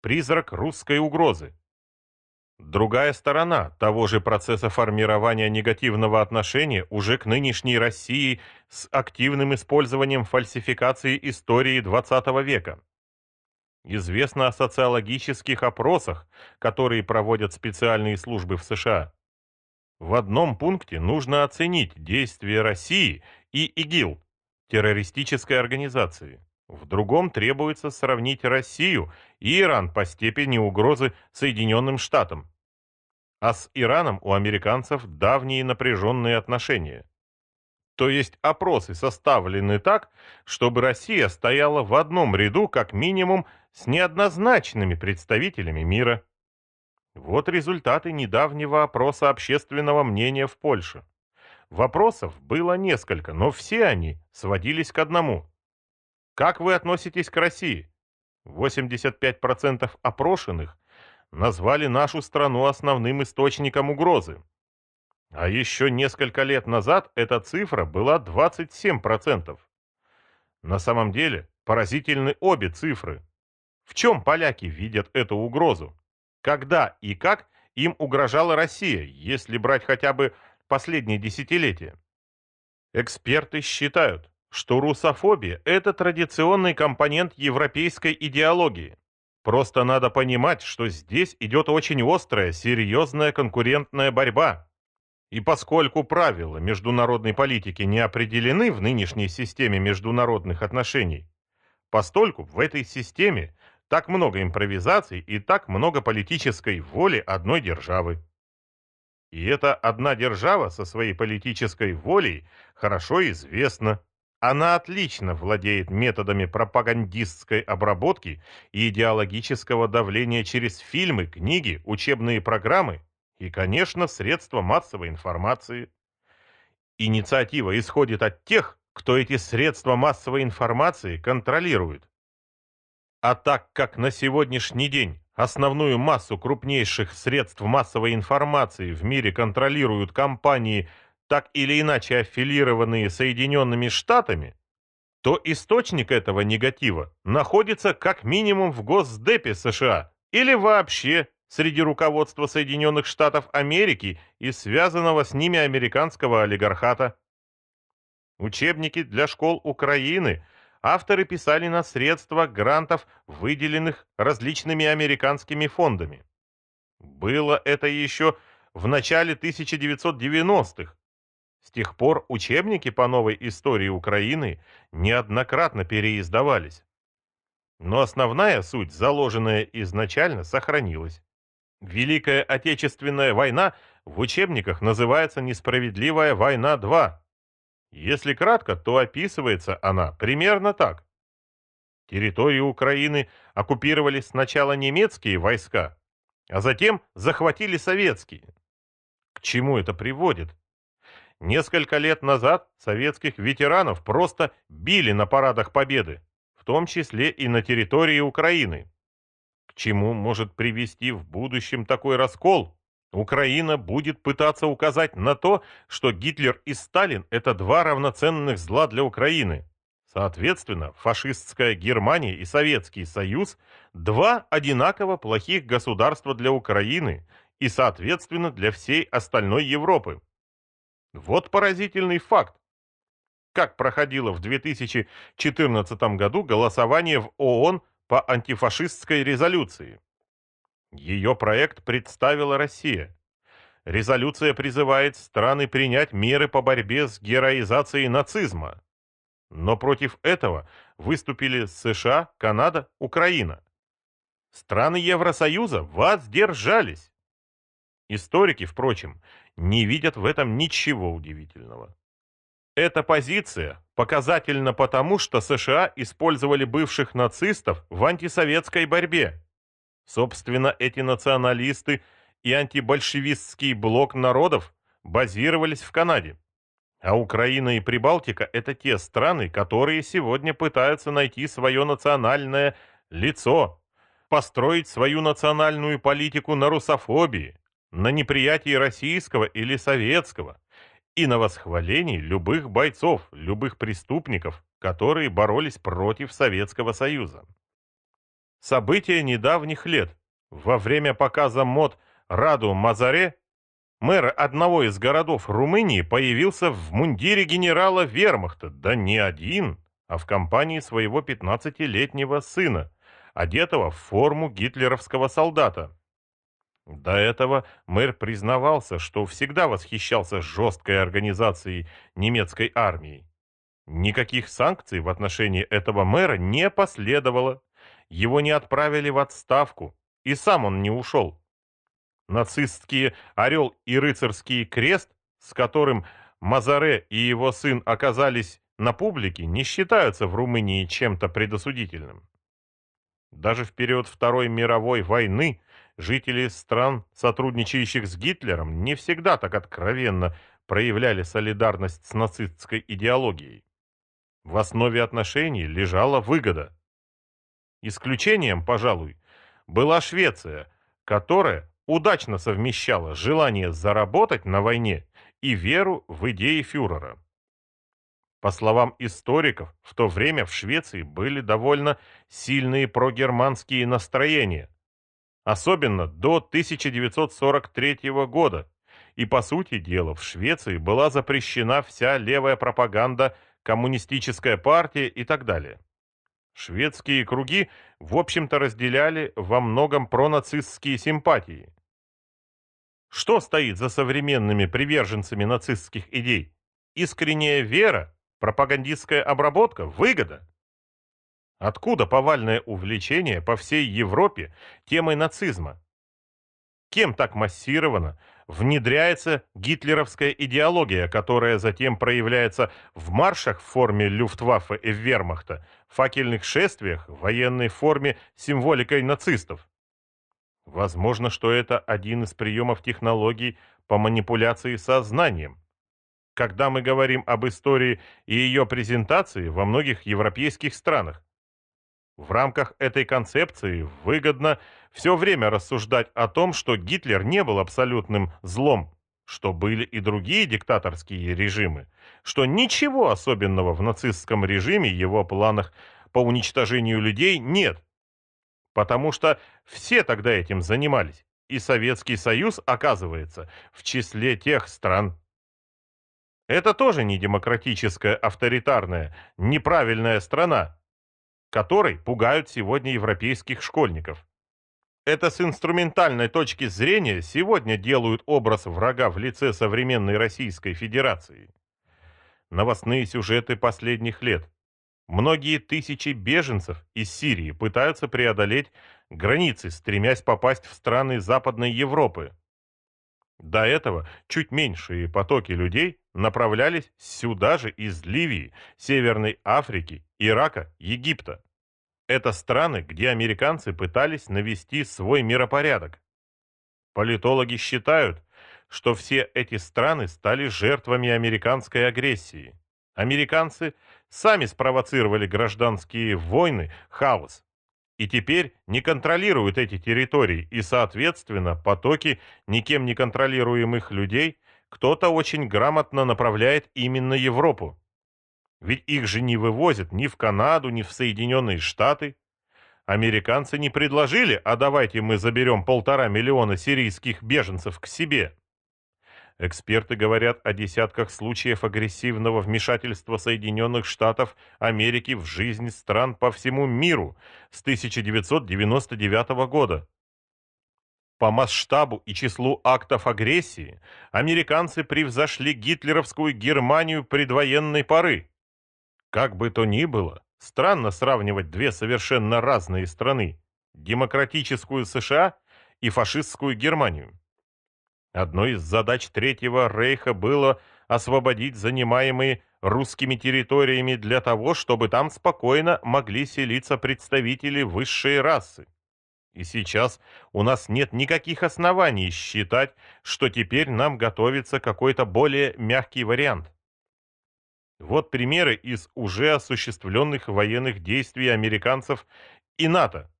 призрак русской угрозы. Другая сторона того же процесса формирования негативного отношения уже к нынешней России с активным использованием фальсификации истории XX века. Известно о социологических опросах, которые проводят специальные службы в США. В одном пункте нужно оценить действия России и ИГИЛ, террористической организации. В другом требуется сравнить Россию и Иран по степени угрозы Соединенным Штатам. А с Ираном у американцев давние напряженные отношения. То есть опросы составлены так, чтобы Россия стояла в одном ряду как минимум с неоднозначными представителями мира. Вот результаты недавнего опроса общественного мнения в Польше. Вопросов было несколько, но все они сводились к одному. Как вы относитесь к России? 85% опрошенных назвали нашу страну основным источником угрозы. А еще несколько лет назад эта цифра была 27%. На самом деле поразительны обе цифры. В чем поляки видят эту угрозу? Когда и как им угрожала Россия, если брать хотя бы последние десятилетия? Эксперты считают, что русофобия – это традиционный компонент европейской идеологии. Просто надо понимать, что здесь идет очень острая, серьезная конкурентная борьба. И поскольку правила международной политики не определены в нынешней системе международных отношений, постольку в этой системе так много импровизаций и так много политической воли одной державы. И эта одна держава со своей политической волей хорошо известна. Она отлично владеет методами пропагандистской обработки и идеологического давления через фильмы, книги, учебные программы и, конечно, средства массовой информации. Инициатива исходит от тех, кто эти средства массовой информации контролирует. А так как на сегодняшний день основную массу крупнейших средств массовой информации в мире контролируют компании так или иначе аффилированные Соединенными Штатами, то источник этого негатива находится как минимум в Госдепе США или вообще среди руководства Соединенных Штатов Америки и связанного с ними американского олигархата. Учебники для школ Украины авторы писали на средства грантов, выделенных различными американскими фондами. Было это еще в начале 1990-х, с тех пор учебники по новой истории Украины неоднократно переиздавались. Но основная суть, заложенная изначально, сохранилась. Великая Отечественная война в учебниках называется «Несправедливая война 2». Если кратко, то описывается она примерно так. Территорию Украины оккупировали сначала немецкие войска, а затем захватили советские. К чему это приводит? Несколько лет назад советских ветеранов просто били на парадах Победы, в том числе и на территории Украины. К чему может привести в будущем такой раскол? Украина будет пытаться указать на то, что Гитлер и Сталин – это два равноценных зла для Украины. Соответственно, фашистская Германия и Советский Союз – два одинаково плохих государства для Украины и, соответственно, для всей остальной Европы. Вот поразительный факт. Как проходило в 2014 году голосование в ООН по антифашистской резолюции? Ее проект представила Россия. Резолюция призывает страны принять меры по борьбе с героизацией нацизма. Но против этого выступили США, Канада, Украина. Страны Евросоюза воздержались. Историки, впрочем, не видят в этом ничего удивительного. Эта позиция показательна потому, что США использовали бывших нацистов в антисоветской борьбе. Собственно, эти националисты и антибольшевистский блок народов базировались в Канаде. А Украина и Прибалтика – это те страны, которые сегодня пытаются найти свое национальное лицо, построить свою национальную политику на русофобии, на неприятии российского или советского и на восхвалении любых бойцов, любых преступников, которые боролись против Советского Союза. События недавних лет. Во время показа мод Раду Мазаре мэр одного из городов Румынии появился в мундире генерала вермахта, да не один, а в компании своего 15-летнего сына, одетого в форму гитлеровского солдата. До этого мэр признавался, что всегда восхищался жесткой организацией немецкой армии. Никаких санкций в отношении этого мэра не последовало. Его не отправили в отставку, и сам он не ушел. Нацистские «Орел» и «Рыцарский крест», с которым Мазаре и его сын оказались на публике, не считаются в Румынии чем-то предосудительным. Даже в период Второй мировой войны жители стран, сотрудничающих с Гитлером, не всегда так откровенно проявляли солидарность с нацистской идеологией. В основе отношений лежала выгода. Исключением, пожалуй, была Швеция, которая удачно совмещала желание заработать на войне и веру в идеи фюрера. По словам историков, в то время в Швеции были довольно сильные прогерманские настроения, особенно до 1943 года, и по сути дела в Швеции была запрещена вся левая пропаганда, коммунистическая партия и так далее. Шведские круги, в общем-то, разделяли во многом пронацистские симпатии. Что стоит за современными приверженцами нацистских идей? Искренняя вера Пропагандистская обработка – выгода. Откуда повальное увлечение по всей Европе темой нацизма? Кем так массированно внедряется гитлеровская идеология, которая затем проявляется в маршах в форме Люфтваффе и Вермахта, факельных шествиях, военной форме символикой нацистов? Возможно, что это один из приемов технологий по манипуляции сознанием когда мы говорим об истории и ее презентации во многих европейских странах. В рамках этой концепции выгодно все время рассуждать о том, что Гитлер не был абсолютным злом, что были и другие диктаторские режимы, что ничего особенного в нацистском режиме, его планах по уничтожению людей нет, потому что все тогда этим занимались, и Советский Союз, оказывается, в числе тех стран, это тоже не демократическая, авторитарная, неправильная страна, которой пугают сегодня европейских школьников. Это с инструментальной точки зрения сегодня делают образ врага в лице современной Российской Федерации. Новостные сюжеты последних лет. Многие тысячи беженцев из Сирии пытаются преодолеть границы, стремясь попасть в страны Западной Европы. До этого чуть меньшие потоки людей направлялись сюда же из Ливии, Северной Африки, Ирака, Египта. Это страны, где американцы пытались навести свой миропорядок. Политологи считают, что все эти страны стали жертвами американской агрессии. Американцы сами спровоцировали гражданские войны, хаос, и теперь не контролируют эти территории, и, соответственно, потоки никем не контролируемых людей кто-то очень грамотно направляет именно Европу. Ведь их же не вывозят ни в Канаду, ни в Соединенные Штаты. Американцы не предложили, а давайте мы заберем полтора миллиона сирийских беженцев к себе. Эксперты говорят о десятках случаев агрессивного вмешательства Соединенных Штатов Америки в жизнь стран по всему миру с 1999 года. По масштабу и числу актов агрессии американцы превзошли гитлеровскую Германию предвоенной поры. Как бы то ни было, странно сравнивать две совершенно разные страны – демократическую США и фашистскую Германию. Одной из задач Третьего Рейха было освободить занимаемые русскими территориями для того, чтобы там спокойно могли селиться представители высшей расы. И сейчас у нас нет никаких оснований считать, что теперь нам готовится какой-то более мягкий вариант. Вот примеры из уже осуществленных военных действий американцев и НАТО.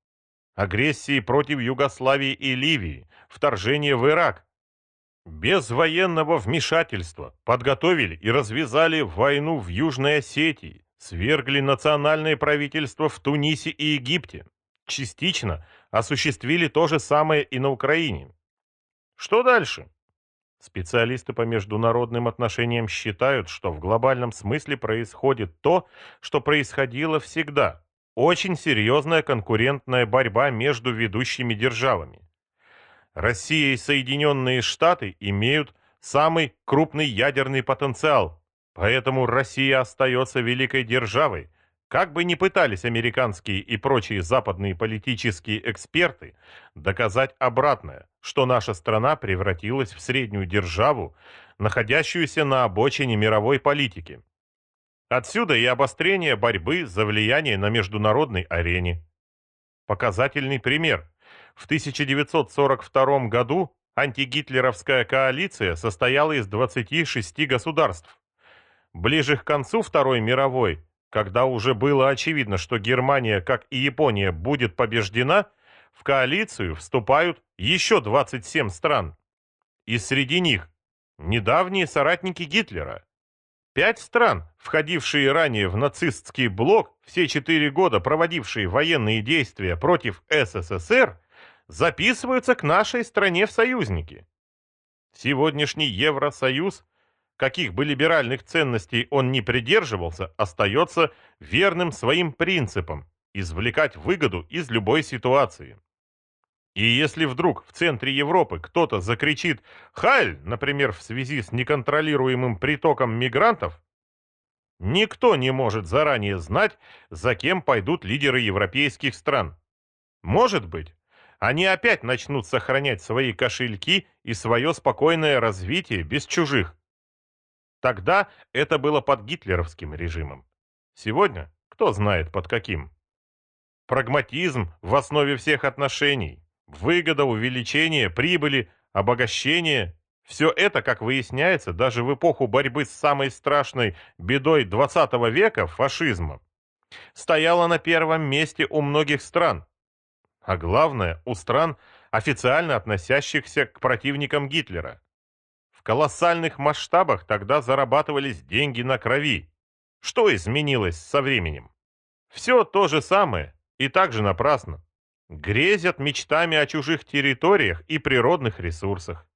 Агрессии против Югославии и Ливии, вторжение в Ирак, без военного вмешательства подготовили и развязали войну в Южной Осетии, свергли национальное правительство в Тунисе и Египте. частично осуществили то же самое и на Украине. Что дальше? Специалисты по международным отношениям считают, что в глобальном смысле происходит то, что происходило всегда. Очень серьезная конкурентная борьба между ведущими державами. Россия и Соединенные Штаты имеют самый крупный ядерный потенциал, поэтому Россия остается великой державой, как бы ни пытались американские и прочие западные политические эксперты доказать обратное, что наша страна превратилась в среднюю державу, находящуюся на обочине мировой политики. Отсюда и обострение борьбы за влияние на международной арене. Показательный пример. В 1942 году антигитлеровская коалиция состояла из 26 государств. Ближе к концу Второй мировой когда уже было очевидно, что Германия, как и Япония, будет побеждена, в коалицию вступают еще 27 стран. И среди них недавние соратники Гитлера. Пять стран, входившие ранее в нацистский блок, все четыре года проводившие военные действия против СССР, записываются к нашей стране в союзники. Сегодняшний Евросоюз каких бы либеральных ценностей он ни придерживался, остается верным своим принципам – извлекать выгоду из любой ситуации. И если вдруг в центре Европы кто-то закричит «Халь!», например, в связи с неконтролируемым притоком мигрантов, никто не может заранее знать, за кем пойдут лидеры европейских стран. Может быть, они опять начнут сохранять свои кошельки и свое спокойное развитие без чужих. Тогда это было под гитлеровским режимом. Сегодня кто знает под каким. Прагматизм в основе всех отношений, выгода, увеличение прибыли, обогащение – все это, как выясняется, даже в эпоху борьбы с самой страшной бедой 20 века, фашизмом, стояло на первом месте у многих стран. А главное, у стран, официально относящихся к противникам Гитлера колоссальных масштабах тогда зарабатывались деньги на крови. Что изменилось со временем? Все то же самое и также напрасно. Грезят мечтами о чужих территориях и природных ресурсах.